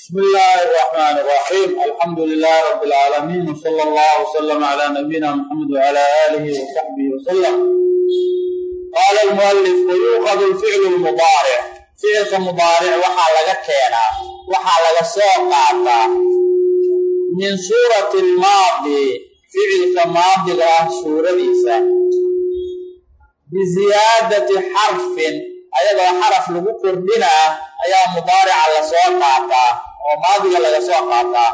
بسم الله الرحمن الرحيم الحمد لله رب العالمين وصلى الله وسلم على نبينا محمد وعلى آله وصحبه وسلم قال المؤلف ويukhذ الفعل المضاaرع ficilka مضاaرع waxaa laga keenaa waxaa laga soo qaataa min suurati الmaadi ficilka maadiga ah suuradiisa biziyaadati xarfin ayadoo xaraf lagu kordhinaa ayaa mudaarica lasoo qaataa oo maadiga laga soo qaataa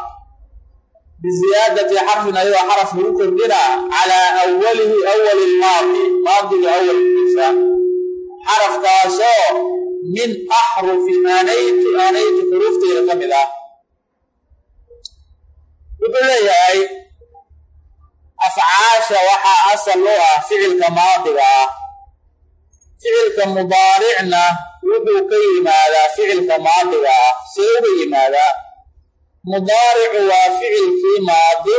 biziyaadati xarfin ayadoo xaraf lagu kordhinaa calaa awalihi awali lmaadi maadiga awalkiisa xarafkaasoo min axrufi aanaytu aanaytu xuruufteeda ka mid ah. Wuxuu leeyahay afcaasha waxaa asal u ah ficilka maadiga ah ficilka mudaaricna wuxuu ka yimaadaa ficilka maadiga ah see uga yimaadaa. Mudaaricu waa ficilkii maadi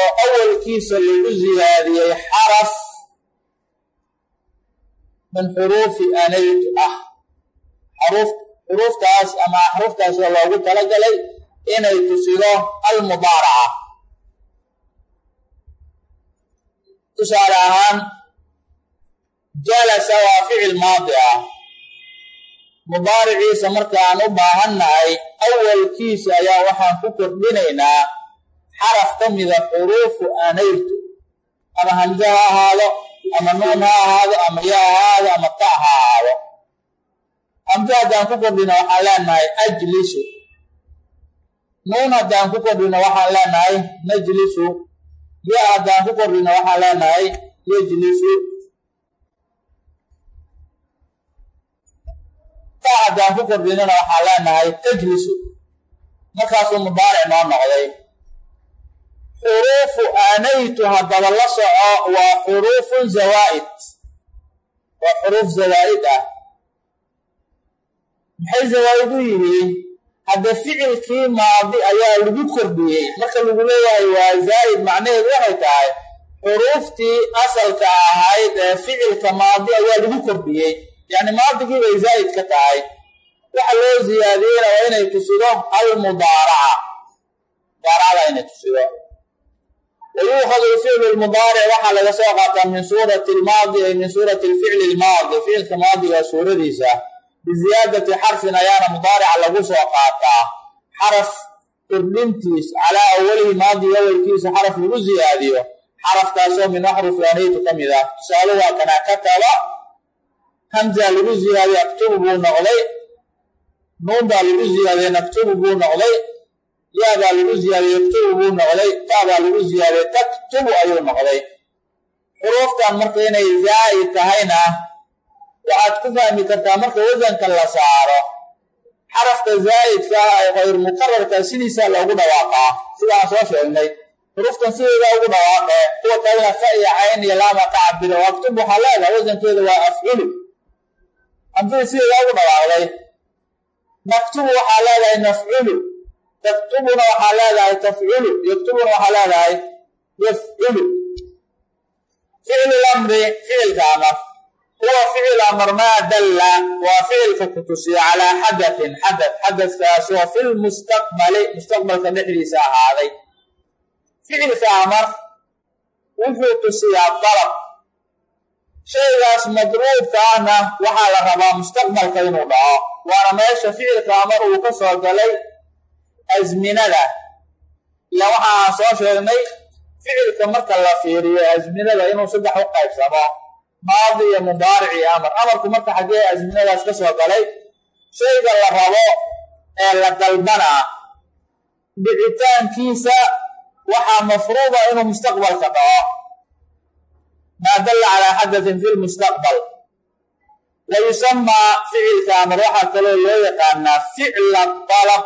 oo awalkiisa lagu siyaadiyey xaraf min xuruufi anaytu ah. Xuruuftaas ama axruftaas oo loogu talagalay inay tusido almudaaraca. Tusaale ahaan jalasa waa ficil maadi ah. Mudaariciisa markaan u baahannahay awalkiisa ayaa waxaan ku kordhinaynaa xaraf ka mida xuruufu anaytu ama hamse ha ahaado ama nuun ha ahaado ama ya ahaado ama ta ha ahaado. Hamse haddaan ku kordhino waxaan leenahay ajlisu. Nuun haddaan ku kordhino waxaan leenahay najlisu. Ya haddaan ku kordhino waxaan leenahay yajlisu ta haddaan ku kordhinona waxaan leenahay tajlisu. Markaasuu mudaaric noo noqday. Xuruufu aanaytu haddaba la soco waa xuruufun zawaa'id. Waa xuruuf zawaa'id ah. Maxay zawaa'id u yihiin? Hadda ficilkii maadi ayaa lagu kordhiyey. Marka lagu leeyahay waa zaa'id macnaheedu waxay tahay xuruuftii asalka ahayd ee ficilka maadi ayaa lagu kordhiyey yacni maadigii bay zaa'id ka tahay. Waxa loo ziyaadiyeyna waa inay tusido almudaaraca mudaaracada inay tusido. Wayuukhadu ficlu lmudaaric waxaa laga soo qaataa min suurati lmaadi ay min suurati lficli lmaadi ficilka maadiga suuradiisa biziyaadati xarfin ayaana mudaarica lagu soo qaataa. Xaraf kordhintiis calaa awalihi maadiga awalkiisa xaraf lagu ziyaadiyo. Xarafkaasoo min axrufi anaytu ka mid ah. Tusaale waa kanaa hamza lagu ziyaadiye aktubu buu noqday. Nuun baa lagu ziyaadiyey naktubu buu noqday. Yaadaa lagu ziyaadiyey yaktubu buu noqday. Taabaa lagu ziyaadiyey taktubu ayuu noqday. Xuruuftan marka inay zaa'id tahayna waxaad ku fahmi kartaa marka wasanka la saaro xarafka zaa'idka ah ee kayr mukararka sidiisaa loogu dhawaaqaa. Sidaan soo sheegnay xuruuftan sideedaa ugu dhawaaqee kuwa kalena fa iyo cayn iyo laama ka cabiro aktub waxaa leedahay wasankeeda waa afculu hamsada sideedaa ugu dhawaaqday naktubu waxaa leedahay nafculu taktubuna waxaa leedahay tafculu yaktubuna waxaa leedahay yafculu ficlu lamri ficilka amar. Huwa ficil amar maa dalla. Waa ficilka ku tusiya calaa xadatin xadad xadadkaasoo fi lmustaqbali mustaqbalka dhexdiisa ahaaday. Ficilka amar wuxuu tusiyaa dalab shaygaas madruubka ahna waxaa la rabaa mustaqbalka inuu dhaco waana meesha ficilka amar uu ka soo galay asminada iyo waxa aan soo sheegnay ficilka marka la fiiriyo asminada inuu saddex u qaybsamo maadi iyo mudaaric iyo amar. Amarku marka xaggee asminadaas ka soo galay shayga la rabo ee la dalbanaa dhicitaankiisa waxaa mafruuda inuu mustaqbalka dhaco maa dalla calaa xadatin fi lmustaqbal wa yusamaa ficilka amar waxaa kaloo loo yaqaanaa ficla dalab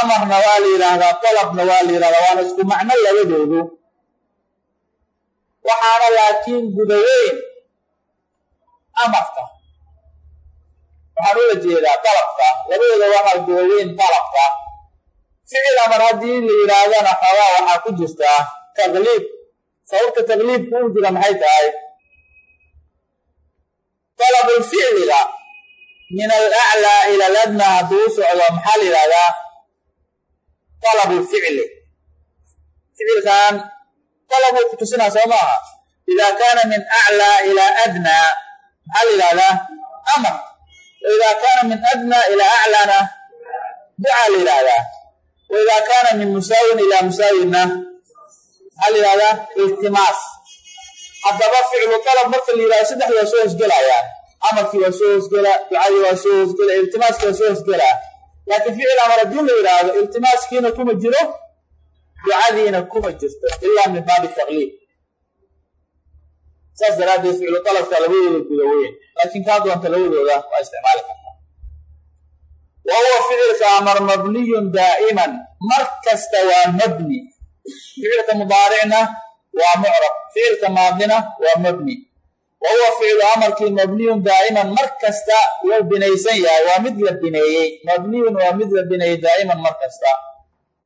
amarna waa la yidhaahdaa dalabna waa la yidhahdaa waana isku macno labadoodu waxaana laakiin gudaweyn amarka waxaan ula jeedaa dalabka labadooda waxaa gudaweyn dalabka ficil amar haddii la sababta takliibku u jira maxay tahay? Dalabulficliga min alaclaa ila aladnaa hadduu u socdo maxaa la yidhahdaa? Talabu ficli. Ficilkan talabuu kutusinaa soo maaha. Ida kaana min aclaa ilaa adnaa maxaa la yidhahdaa? Amar. Waida kaana min adnaa ilaa aclaana ducaa la yidhahdaa. Waida kaana min musaawin ilaa musaawinna maxaa la yidhahdaa iltimaas. Haddaba ficlu talab marka la yidhahdo saddexdi waa soo hosgelayaan amarkii waa soo hosgelaa ducadii waa soo hosgela iltimaaskii waa soo hosgelaa laakiin ficil amar haddii la yidhaahdo iltimaaskiina kuma jiro ducadiina kuma jirto ilaa min baabi taqliib saas daraaddeed ficlu talabka labadooda guda weyn. Laakiin kaa doonta labadooda waa isticmaali kartaa wa ficilka amar mabniyun daa'iman. Mar kasta waa mabni ficilka mudaaricna waa mucrab. Ficilka maadina waa mabni. Wa huwa ficlu amarkii mabniyun daa'iman mar kasta wuu binaysan yahay waa mid la bineeyey. Mabniyun waa mid la bineeyey daa'iman mar kasta.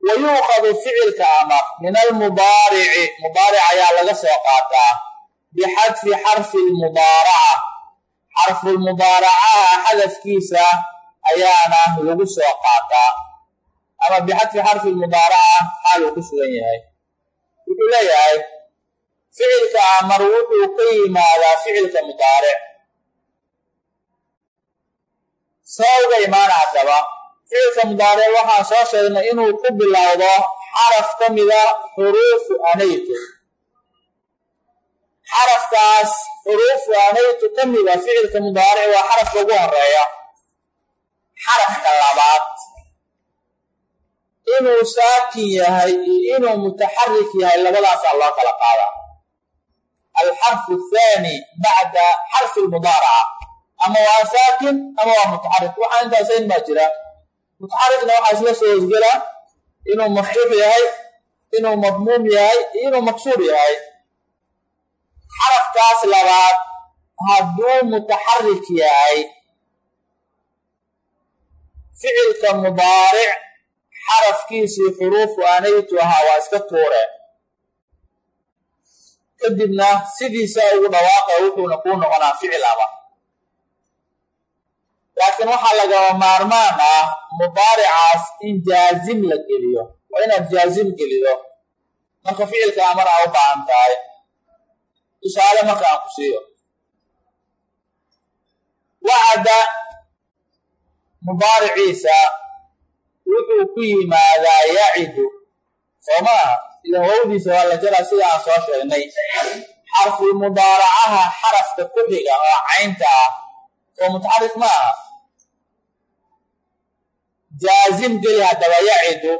Wa yuuqadu ficilka amar min almudaarici mudaaric ayaa laga soo qaataa. Bixadfi xarfi lmudaaraca xarfulmudaaracaha xadafkiisa ayaana lagu soo qaataa ama bixadfi xarfi lmudaaraca xaal uu ku sugan yahay. Wuxuu leeyahay ficilka amar wuxuu ka yimaadaa ficilka mudaaric uga imaana haddaba ficilka mudaaric waxaan soo sheegnay inuu ku bilowdo xaraf ka mida xuruufu anaytu. Xarafkaas xuruufu anaytu ka mida ficilka mudaaric waa xarafka ugu horreeya xarafka labaad inuu saakin yahay iyo inuu mutaxarik yahay labadaasaa loo kala qaadaa. Alxarfu athaani bacda xarfi lmudaaraca ama waa saakin ama waa mutaxarik waxaa intaasayn baa jira. Mutaxarikna waxaa isla soo hosgelaa inuu maftuux yahay inuu madmuum yahay iyo inuu maksuur yahay. Xarafkaas labaad hadduu mutaxarik yahay ficilka mudaaric xarafkiisii xuruufu anaytu ahaa waa iska tuure. Kadibna sidiisa ugu dhawaaqa wuxuuna kuu noqonaa ficil amar laakiin waxaa lagama maarmaan ah mudaaricaas in jaazim la geliyo waa inaad jaazim geliyo marka ficilka amar aa u baahan tahay. Tusaale marka aan ku siiyo. Wacda mudaariciisa wuxuu ku yimaadaa yacidu. Soo maaha ilan wowdiisa waa la jaraa sida aan soo sheegnay. Xarful mudaaracaha xarafka ku xiga oo caynta ah. Soo mutaxarik ma aha. Jaazim geli haddaba yacidu.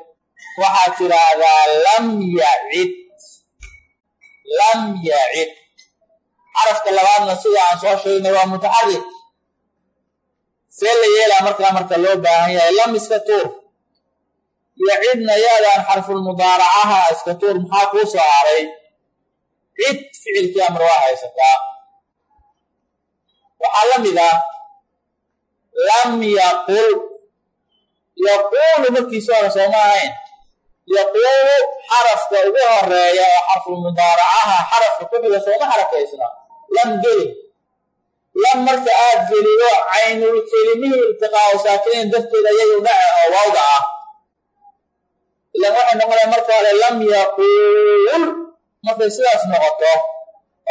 Waxaad tidhaahdaa lam yacid. Lam yacid. Xarafka labaadna sida aan soo sheegnay waa mutaxarik see la yeelaa markaa marka loo baahan yahay. Lam iska tuur yacidna yaadaan xarfulmudaaracaha iska tuur maxaa kuu soo haray? Cid ficilkii amar waa haysataa. Waxaa la mid ah lam yaqul yaquulu markiisa hore sooma ahayn. Yaquulu xarafka ugu horreeya oo xarfulmudaaracaha xarafka ku xiga sooma xarakaysna lam geli. Lam marka aad geliyo caynul kelimihii iltiqaau saakinayn darteed oo waawda ah waxay noqonaya marka hore lam yaquul. Markay sidaas noqoto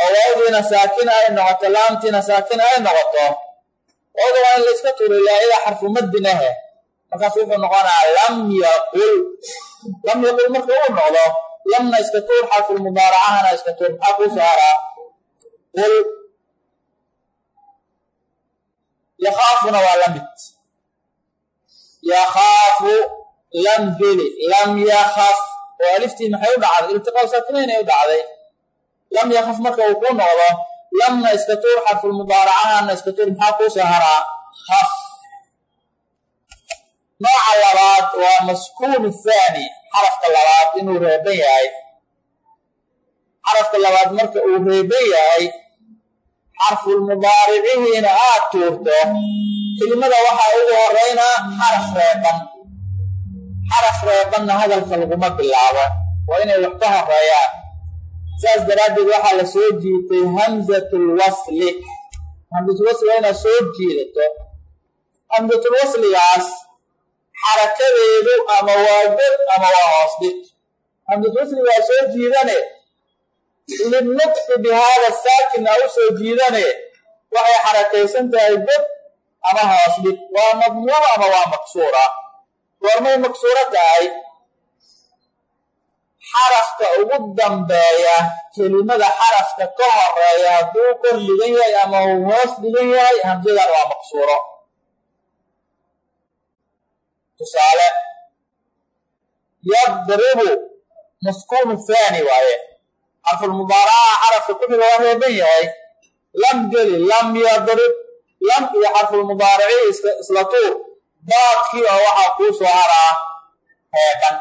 oo waawdiina saakin ay noqoto laamtiina saakin ay noqoto waawda waa in layska turi laayada xarfu madinahe markaas wuxuu noqonaa lam yaqul lam yaqul marka uu noqdo lamna iska tuur xarfulmudaaracahana iska tuur maxaa kuu saaraa? Qul. Yakhaafuna waa la yakhaafu lam geli lam yakaf oo aliftii maxay u dhacday? Iltiqaa saakinaynay u dhacday. Lam yakaf marka uu kuu noqdo lamna iska tuur xarfulmudaaracahana iska tuur maxaa kuu soo haraa? Nooca labaad waa maskuun thaani xarafka labaad inuu reeban yahay. Xarafka labaad marka uu reeban yahay xarfulmudaaricihiina aad tuurto. Kelimada waxaa ugu horeynaa xaraf reeban xaraf reebanna hadalka laguma bilaabo. Waa inay wax ka horeeyaan. Saas daraaddeed waxaa la soo jiitay hamzatul wasli. Hamzatul wasli waa inaad soo jiidato. Hamsatul wasligaas xarakadeedu ama waa god ama waa hoos dhig. Hamsatul wasligaa soo jiidane. Linutqi bi haada saakin a u soo jiidane. Waxay xarakaysan tahay god ama hoos dhig. Waa madmuum ama waa maksuura goormay maksuuro tahay xarafka ugu dambeeya kelimada xarafka ka horreeya hadduu kor dhigan yahay ama uu hoos dhigan yahay hamsadan waa maksuuro tusaale yadribu maskuunu haani waaye. Xarfulmudaaraca xarafka ku xiga waa reeban yahay. Lam geli lam yadrib lam iyo xarfulmudaarici isla tuur daadkii oo waxaa kuu soo haraa heeban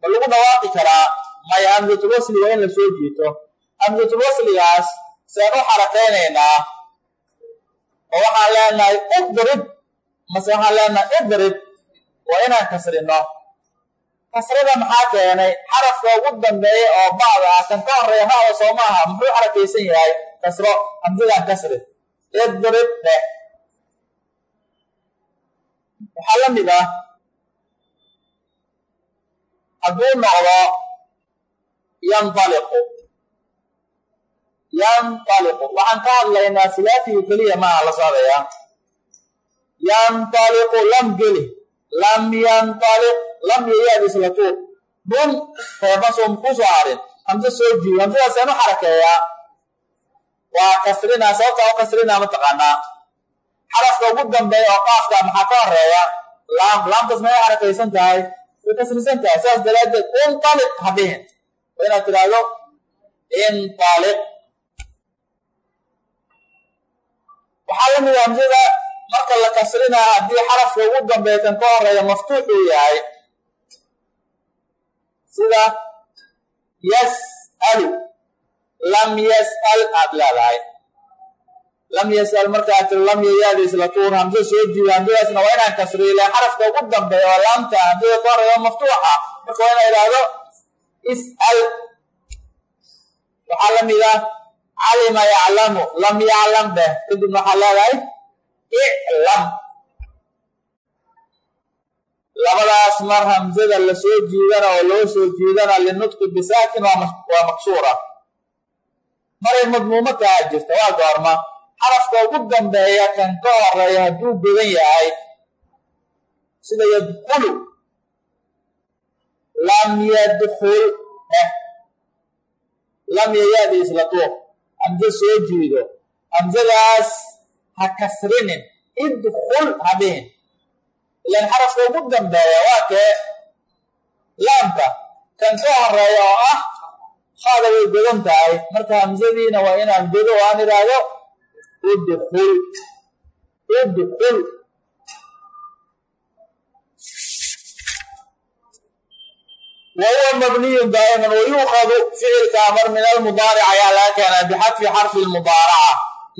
ma lagu dhawaaqi karaa? Maya hamsatul wasliga in la soo jiito. Hamsatul wasligaas seen u xarakaynaynaa oo waxaan leenahay idrib mase waxaan leenahay idrib waa inaan kasrino. Kasrada maxaa keenay? Xarafka ugu dambeeya oo bacda ah kan ka horreeya hada soo maaha muxuu xarakaysan yahay? Kasro. Hamsadan kasri. Idrib dheh waxaa la mid ah hadduu noqdo yanaliqu yanaliqu waxaan ka hadlaynaa silaatiga keliya maaha la socdaya yanaliqu lam geli. Lam yanaliq lam yayaad isla tuur. Dun reebasom ku soo harin hamse soo jiiyo hamsadaasaan u xarakeeyaa waa kasrinaa sababtaa u kasrinaa mataqaanaa xarafka ugu dambeeya oo qaafka maxaa ka horreeya? Laam laamtaas may xarakaysan tahay? Way kasrisan tahay. Saas daraaddeed intaliq hadhihin waa inaad tidhaahdo intaliq. Waxaa la mida hamsada marka la kasrinaa haddii xarafka ugu dambeeya ka horreeya maftuux uu yahay. Sida yas'alu lam yas'al aad leedahay lam yas'al markaa tiri lam yayaada isla tuur hamse soo jiida hamsadaasna waa inaan kasriyo ilaan xarafka ugu dambeeya oo laamta hamsada ka horreeya maftuuxa. Marka waa inaa idhaahdo is'al waxaa la mid ah calima yaclamu lam yaclam beh. Kadibna waxaa leedahay iclam labadaas mar hamsada la jiidana oo loo soo jiidana linutqi bisaakin waa maksuura maray madmuumo kaa waa goorma xarafka ugu dambeeya kan ka horreeya hadduu godan yahay sida yadkulu lam yadkul eh lam yayaadi isla tuuq soo jiido. Hamsadaas ha kasrinin. Idkul hadhihin ilan xarafka ugu dambeeya waa kee? Laamka. Kan ka horreeya oo ah haada way godan tahay. Marka hamsadiina waa inaan godo oo aan idhaahdo idkul idkul wa huwa mabniyun daa'iman wayuukhadu ficilka amar min almudaaric ayaa laga keenaa bixadfi xarfi lmudaaraca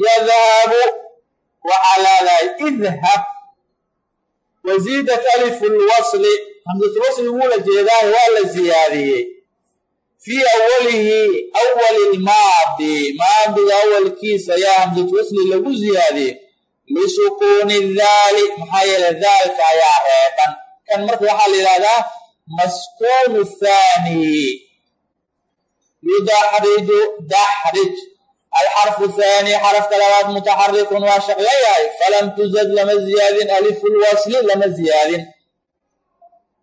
yadhabu waxaa leedahay idhab waziidat alifu lwasli hamsatulwasli wuu la jeedaayo waa la ziyaadiyey fii awalihi awali lmaadi maadiga awalkiisa ayaa hamsatulwasli lagu ziyaadiyey lisukuuni daali maxaa yeele daalka ayaa reeban kan marka waxaa la yidhahdaa maskuunu thaani yudaxriju daxrij alxarfu thaani xarafka labaad mutaxarikun waa shaqla yahay falam tuzad lama ziyaadin alifu lwasli lama ziyaadin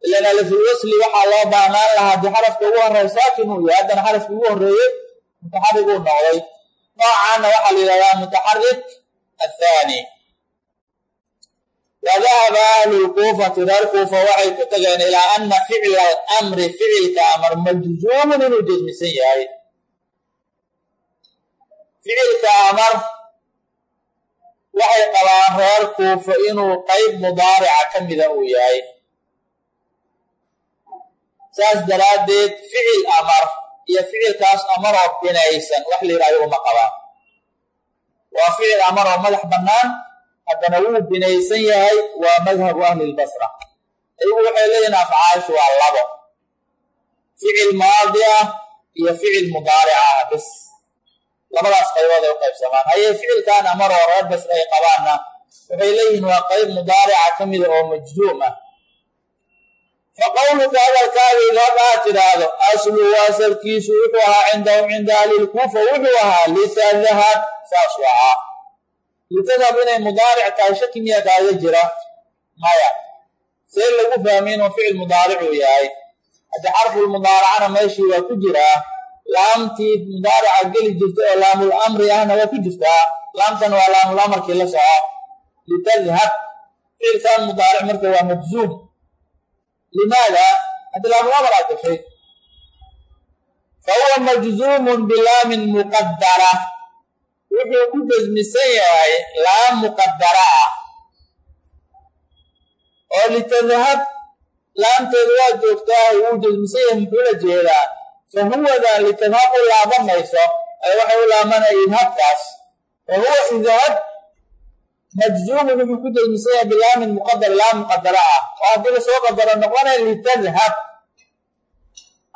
ilan alifulwasli waxaa loo baahnaan lahaa haddii xarafka ugu horreeya saakin uu yahay. Haddana xarafka ugu horreeyey mutaxarik uu noqday. Noocaana waxaa la yidhahdaa mutaxarik athaani. Wadahaba ahlu lkuufati reer kuufa waxay ku tageen ilaa ana ficla alamri ficilka amar majzuumun inuu jezmisan yahay. Ficilka amar waxay qabaan reer kuufa inuu qayb mudaarica ka mida uu yahay saas daraaddeed ficil amar iyo ficilkaas amaroo binaysan wax la yidhahdo uma qabaan. Waa ficil amar oo madax bannaan haddana wuu binaysan yahay waa madhabu ahli lbasra ayagu waxay leeyihiin afcaashu waa labo. Ficil maadi ah iyo ficil mudaaric ah bis labadaas qaybood ay u qaybsamaan. Hayee ficilkan amaroo reer basra ay qabaanna waxay leeyihiin waa qayb mudaarica ka mida oo majzuum ah fa qowluka hadalkaaga idhab aad tidhaahdo asluhu asalkiisu wuxuu ahaa cindahum cinda ahlilkuufa wuxuu ahaa litadhab saasuu ahaa litadhab inay mudaaric tahay shaki miya kaaga jira maya see lagu fahmi inuu ficil mudaaricuu yahay haddii xarfulmudaaracana meeshii waa ku jiraa laamtii mudaarica geli jirta oo laamul amri ahna waa ku jirtaa laamtan waa laamul amarkii limaada haddii laamul amar aad gashay fa huwa majzuumun bilaamin muqadara wuxuu ku jasmisan yahay laam muqadara ah oo litadhab laamteedu waa joogtaa wuu jasmisan yahay muxuu la jeedaa fa huwadan litadhab u laabamayso ee waxay u laabanaya idhabkaas fa huwa idhab majzuumun wuxuu ku jasmisan yahay bilaamin muqadar laam muqadara ah oo haddii la soo qadaro noqonaya litadhab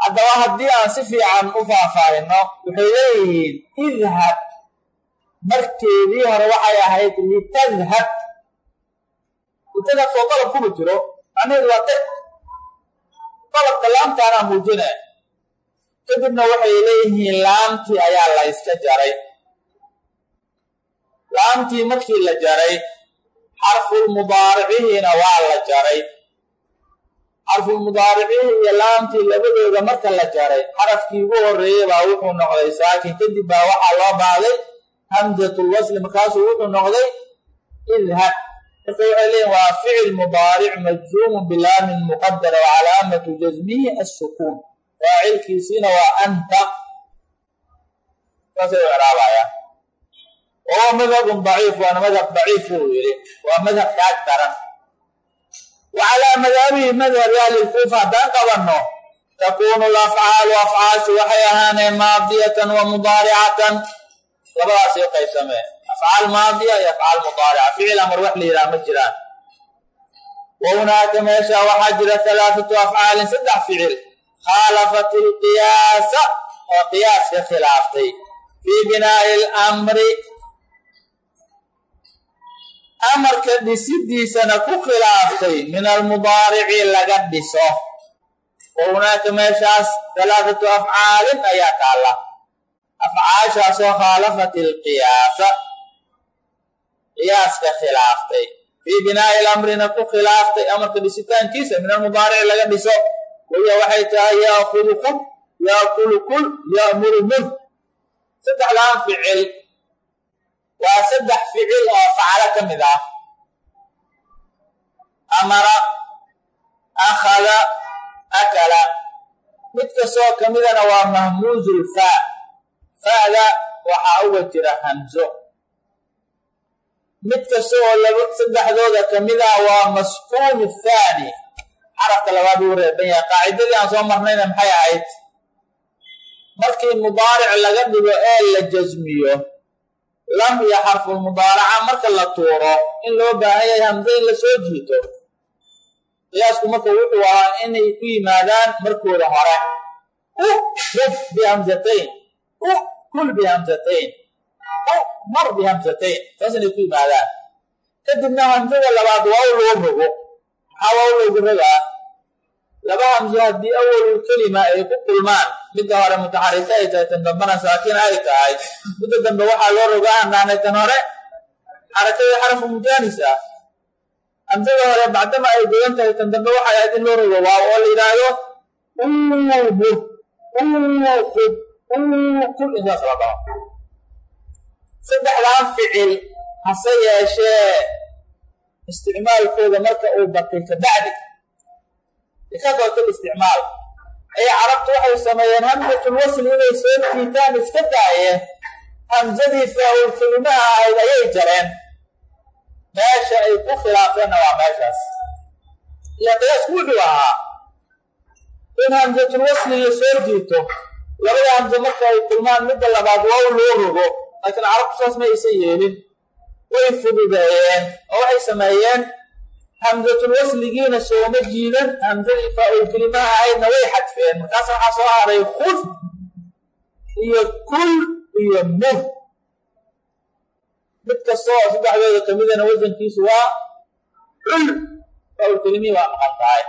haddaba haddii aan si fiican u faahfaahino waxay leeyihiin idhab markeedii hore waxay ahayd litadhab litadhab soo dalab kuma jiro macnaheedu waa tag dalabka laamtaanaa muujina kadibna waxay leeyihiin laamtii ayaa la yska jaray laamtii markii la jaray xarfulmudaaricihiina waa la jaray. Xarfulmudaaricihi iyo laamtii labadooda marka la jaray xarafkii ugu horreeyey baa wuxuu noqday saakin kadib baa waxaa loo baahday hamzatulwasli markaasuu wuxuu noqday idhab marka waxay leeyihiin waa ficil mudaaric majzuumun bilaamin muqadara wa calaamatu jasmihi assukuun. Faacilkiisiina waa anta. Saasay u wahuwa madhabun daciif waana madhab daciif uu yidhi. Waa madhab kaag daran. Wa calaa madhabihi madhabi ahlilkuufa haddaan qabanno takuunu lafcaalu afcaashu waxay ahaaneen maadiyatan wa mudaaricatan labadaasay qaybsameen afcaal maadiya iyo afcaal mudaarica ficil amar wax la yidhaha ma jiraan. Wa meesha waxaa jira halaathatu afcaalin saddex ficil. Khaalafat ilqiyaasa oo qiyaaska khilaaftay. Fii binaa'i alamri amarka dhisidiisana ku khilaaftay min almudaarici laga dhiso. Wa hunaaka meeshaas halaathatu afcaalin ayaa taalla. Afcaashaasoo khaalafat ilqiyaasa qiyaaska khilaaftay. Fii binaa'i lamrina ku khilaaftay amarka dhisitaankiisa min almudaarici laga dhiso. Wahiya waxay tahay yaakudu kul yaakulu kul ya'muru mul saddexdan ficil waa saddex ficil oo facalo ka mid ah. Amara akhada akala. Mid kastoo ka midana waa mahmuuzulfaa fa'da waxaa uga jira hamzo. Mid kasta oo saddexdooda ka mid ah waa maskuunu thaani. Xarafka labaad uu reeban yahay. Qaacidadii aan soo marnayna maxay ahayd? Markii mudaaric laga dhigo ee la jasmiyo lam iyo xarfulmudaaraca marka la tuuro in loo baahan yahay hamse in la soo jiito qiyaasku marka wuxuu ahaa inay ku yimaadaan markooda hore. U rib bihamzatayn u kul bihamzatayn u mar bihamzatayn saas inay ku yimaadaan. Kadibna hamsada labaad waa u loo rogo. Maxaa waa u loogu rogaa laba hamso haddii awalul kelima ay ku kulmaan. Midda hore mutaxarika ay tahay tan dambana saakin ay tahay. Midda dambe waxaa loo rogaa hanaanay tan hore xarakada xarafu mujaanis ah hamsada hore bacdama ay godan tahay tan dambe waxay ahayd in loo rogo waaw oo la yidhaahdo uubur uuqub uuqul intaas la dhaho saddexdan ficil hase yeeshee. Isticmaalkooda marka uu batay kabacdi bikasrati listicmaal ay carabtu waxay sameeyeen hamzatulwasli inay soo jiitaan iska daayeen. Hamsadii faa'ul kelimaha ahayd ayay jareen. Meesha ay ku khilaafeenna waa meeshaas. Iyo qiyaasku wuxuu ahaa in hamzatulwasli la soo jiito labada hamso marka ay kulmaan midda labaad u loo rogo. Laakiin carabtu saas ma aysan yeelin. Way fududeeyeen oo waxay sameeyeen hamzatulwasligiina sooma jiidan hamsadii faa-ul kelimaha ahaydna way xadfeen. Markaas waxaa soo haray khud iyo kul iyo mur mid kasta oo saddexdooda kamidana wasankiisu waa cul fawlkelimi waa maqan tahay.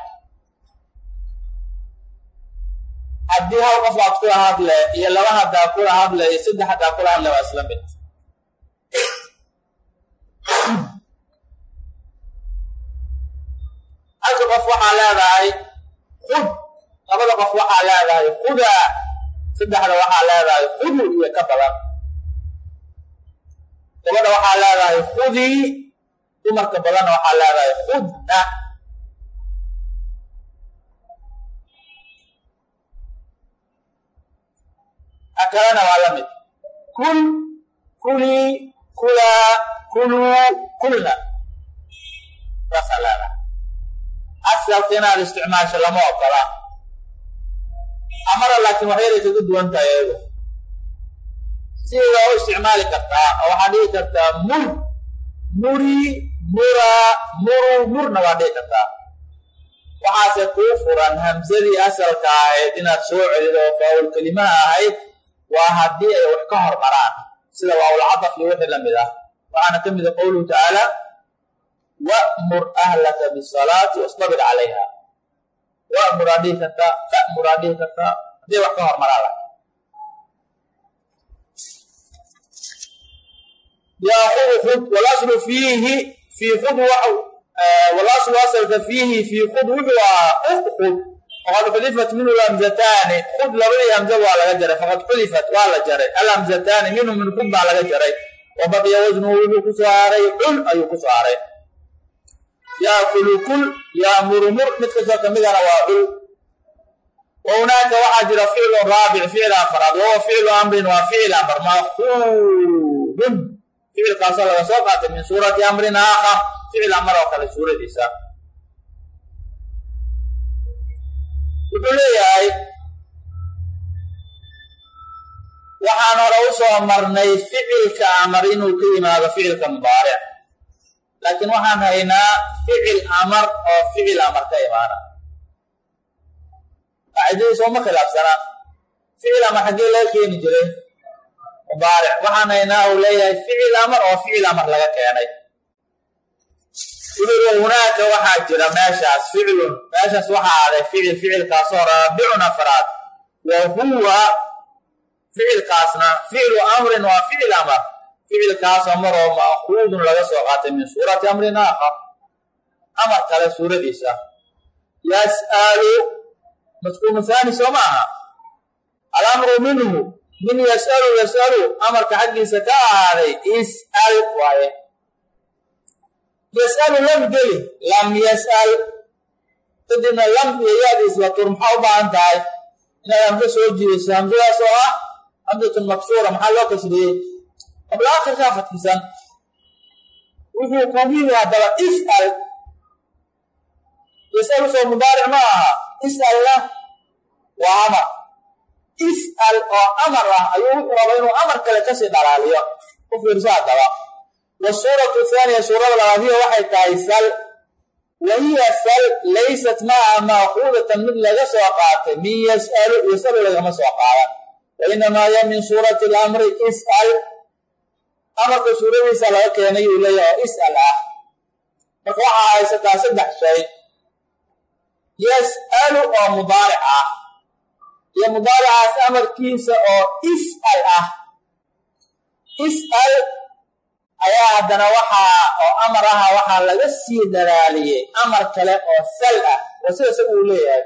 Haddii hal qof aad kula hadle iyo laba haddaa kula hadle iyo saddex haddaa kula hadle waa isla mid qof waxaa leedahay khud. Labada qof waxaa leedahay khudaa saddexda waxaa leedahay khudu iyo ka badan. Gabadha waxaa leedahay khudii dumarka badanna waxaa leedahay khudna. Akalena waa la mid. Kul kulii kulaa kuluu kulna. Saasaa leedahay asalka inaad isticmaasho lama ogola. Amara laakiin waxyaday kaga duwan tahay iyadu sidaa u isticmaali kartaa oo waxaad dhihi kartaa mur muri muraa muru murna waad dhihi kartaa. Waxaase kuu furan hamsadii asalka ahayd inaad soo celido oo faawul kelimaha ahayd waa haddii ay wax ka hormaraan sida waawlcadaf iyo wixii la mid ah. Waxaana ka mida qowluhu tacaala wamur ahlaka bisalaati wastabir calayha wamur aad dhihi kartaa famur aad dhihi kartaa haddii wax ka hormaraan la yaakudu khud walaslu fiihi fii khud waxu walaslu asalka fiihi fii khud wuxuu ahaa ukhud faqad xudifat minhu lamzataani khud labadii hamza yaakulu kul yaamuru mur mid kastoo kamidana waa cul. Wa hunaaka waxaa jira ficlu raabic ficil afraad wahuwa ficlu amrin waa ficil amar maakuudun ficilkaasoo laga soo qaatay min suurati amrin aakhar ficil amar oo kale suuradiisa. Wuxuu leeyahay waxaan hore u marnay ficilka amar inuu ka yimaado ficilka mubaaric laakiin waxaan haynaa ficil amar oo ficil amar ka imaana. Qaacidadiisa uma khilaafsanaa ficil amar xaggee laga keeni jiray mubaaric waxaan haynaa uu leeyahay ficil amar oo ficil amar laga keenay. Wuxuu hunaaka waxaa jira meeshaas ficlun meeshaas waxaa aday ficil ficilkaasoo raabicun afraad. Wa huwa ficilkaasna ficlu amrin waa ficil amar ficilkaasoo maroo ma'kuudun laga soo qaatay min suurati amrin aakhar amar kale suuradiisa. Yas'alu maskuunu haani soo ma aha. Alamru minhu min yas'alu yas'alu amarka xaggiisa ka ahaaday is'al waaye. Yas'alu lam geli lam yas'al. Kadibna lam iyo yaad isla tur maxaa u baahan tahay. Inaad hamso soo jiidayso hamsadaas oo ah hamsatun maksuura maxaa loo kasriyey qabla akhirkaa fatxisan wuxuu kugu yimi haddaba is'al mubaaric ma aha is'alna waa amar. Is'al oo amar ah ayuu wuxuu raba inuu amar kale ka sii dhalaaliyo u fiirso haddaba wasuuratu haaniya suurada labaad hiya waxay tahay sal. Wa hiya sal laysat maaha maakuudatan mid laga soo qaatay. Min yas'alu yasalu lagama soo qaadan wa inamaa hiya min suurati alamri is'al amarka suuradiisa laga keenay uu leeyahay oo is'al ah marka waxaa haysataa saddex shay. Yas'alu oo mudaaric ah. Iyo mudaaricaas amarkiisa oo is'al ah. Is'al ayaa haddana waxaa oo amar aha waxaa laga sii dalaaliyey amar kale oo sal ah oo sida isagu uu leeyahay.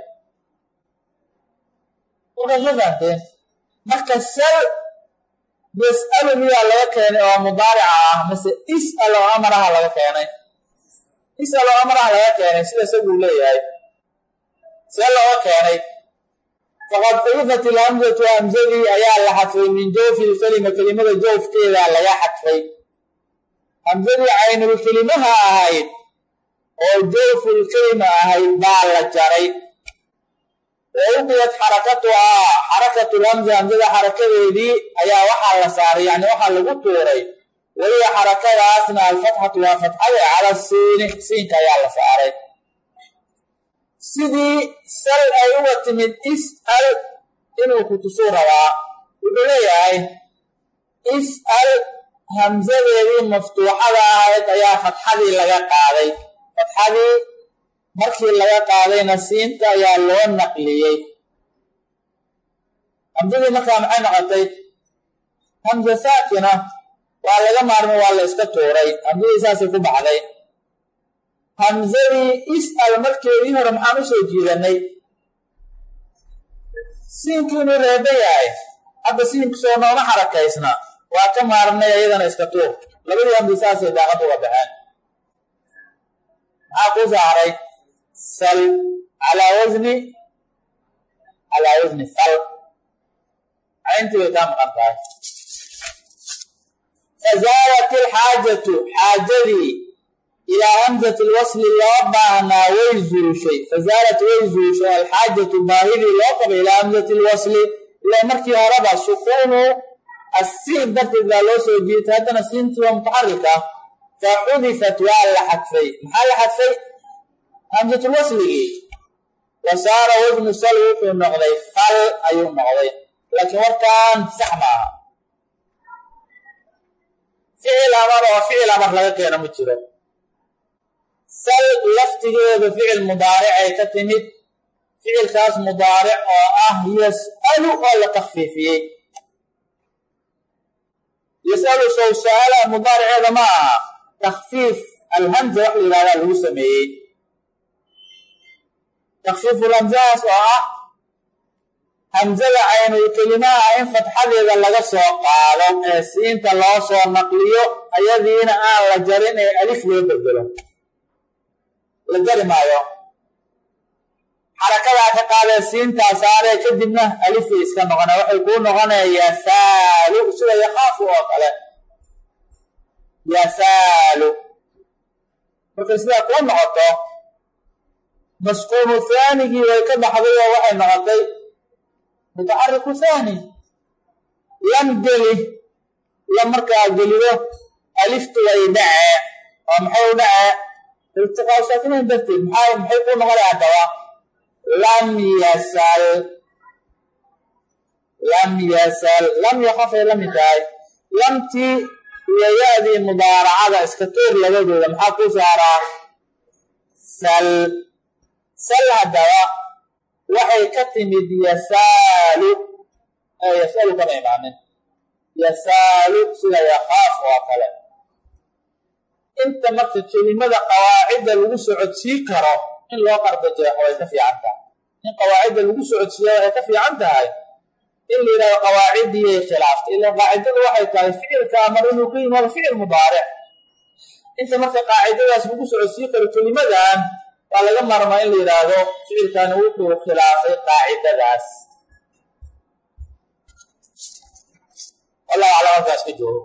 Markaas ma fahamteen marka sal yas'alu miyaa laga keenay oo mudaarica ah mase is'al oo amar aha laga keenay. Is'al oo amar aha laga keenay sida isagu uu leeyahay. See looga keenay. Faqad xudifat ilhamzatu hamzadii ayaa la xadfay min jawfi lkelima kelimada jawfkeeda laga xadfay hamsadii caynul kelimaha ahayd oo jawful kelima ahayd baa la jaray wa uqiyat xarakatuhaa xarakatu lhamza hamsada xarakadeedii ayaa waxaa la saaray yani waxaa lagu tuuray. Weliya xarakadaasna alfatxatu waa fatxada cala siini siinka ayaa la saaray. Sidii sal ay uga timid is'al inuu ku tusuu rabaa wuxuu leeyahay is'al hamsadeedii maftuuxada ahayd ayaa fatxadii laga qaaday. Fatxadii markii laga qaadayna siinta ayaa loo naqliyey. Hamsadii markaa maxay noqotay hamsa saakina waa laga maarmay waa la iska tuuray. Hamsadii saasay ku baxday hamsadii is'al markeedii hore maxaan u soo jiidanay. Siinki inuu yahay hadda siinka soo nooma xarakaysna waa ka maarnay iyadana iska tuur. Labadii hamdi saasay daaqad uga baxeen. Maxaa kuu saaray sal calaa wasni calaa wasni fal cayntii bay kaa maqan tahay. Fazaalat ilxaajatu xaajadii ilaa hamzati lwasli loo baahnaa way zuushay fazaalat way zuushay alxaajatu baahidii loo qabay ilaa hamzati lwasli ila markii horeba sukuunu asiin darteed baa loo soo jiitay. Haddana siintii waa mutaxarika fa xudifat waa la xadfay. Maxaa la xadfay hamzatulwasligii wa saara wasnu sal wuxuu noqday fal ayuu noqday laakiin warkaan sax maaha ficil amar oo ficil laga keeno ma jiro. Sal laftigeedu ficil mudaaricay ka timid ficilkaas mudaaric oo ah yas'alu oo la yas'alu sow sa'ala mudaariceeda ma aha. Takfiif alhamza wax la yidhahdaa lagu sameeyey takfiifulhamzahaas oo ah hamzada caynul kelimaha in fatxadeeda laga soo qaado ee siinta loo soo naqliyo ayadiina aan la jarin ee alif loo bedelo la jari maayo. Xarakadaa ka qaadee siintaa saaree kadibna alifay iska noqona waxay kuu noqonaya yasaalu sida yakaafu oo kale. Yasaalu markay sidaa kuu noqoto maskuunu haanigii way ka baxday oo waxay noqotay mutaxariku haani lam geli la markaa gelido aliftu way dhacee oo maxay u dhacee? Iltiqaa saakinayn darteed maxay kuu noqonaya haddaba lam yasal lam yasal lam yakafay la mid tahay. Lamtii iyo ya-dii mudaaracada iska tuur labadooda maxaa ku saaraa? Sal sal haddaba waxay ka timid yasaalu. Yasalu kama imaanin yasaalu sida yakaaf oo kale. Inta marka kelimada qawaacidda lagu socodsii karo in loo qarba jeexo way ka fiican tahay. In qawaacidda lagu socodsiiya waxay ka fiican tahay. In la yidhahdo qawaaciddiyay khilaaftay ila qaacidadu waxay tahay ficilka amar inuu ka yimaado ficil mudaaric. Inta marka qaacidadaas lagu socodsii karo kelimadan waa laga marmaa in la yidhaahdo ficilkani wuxuu khilaafay qaacidadaas. Wallahu aclam ka joogo